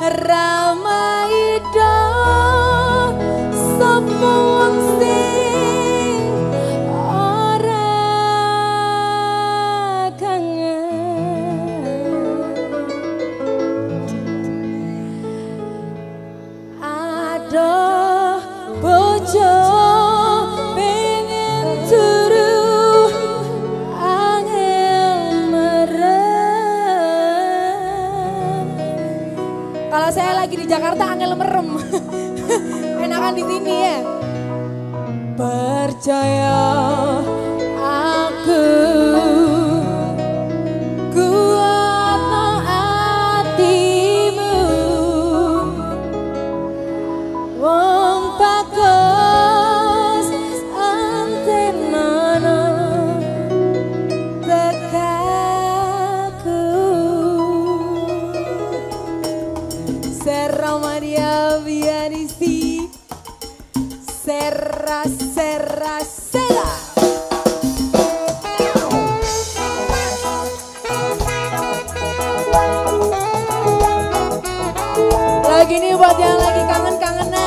ramai Kalau saya lagi di Jakarta angin merem. Enakan di sini ya. Percaya Serra Maria Vianisi Serra Serra Serra. Lagi ini buat yang lagi kangen-kangenan.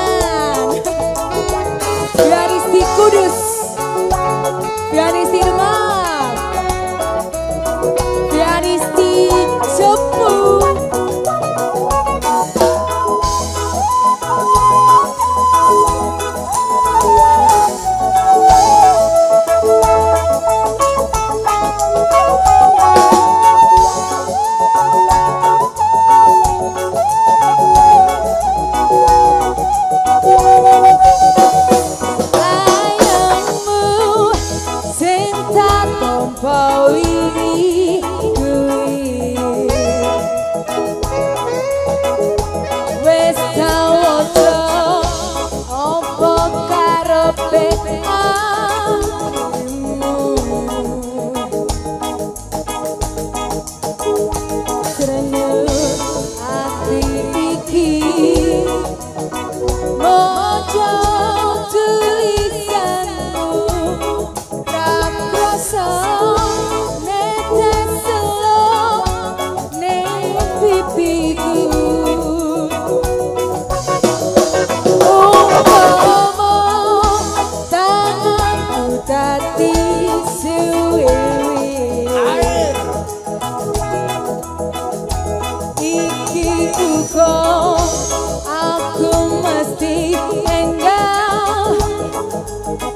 di enggal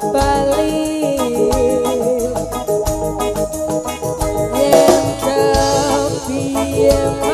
balik Yeah.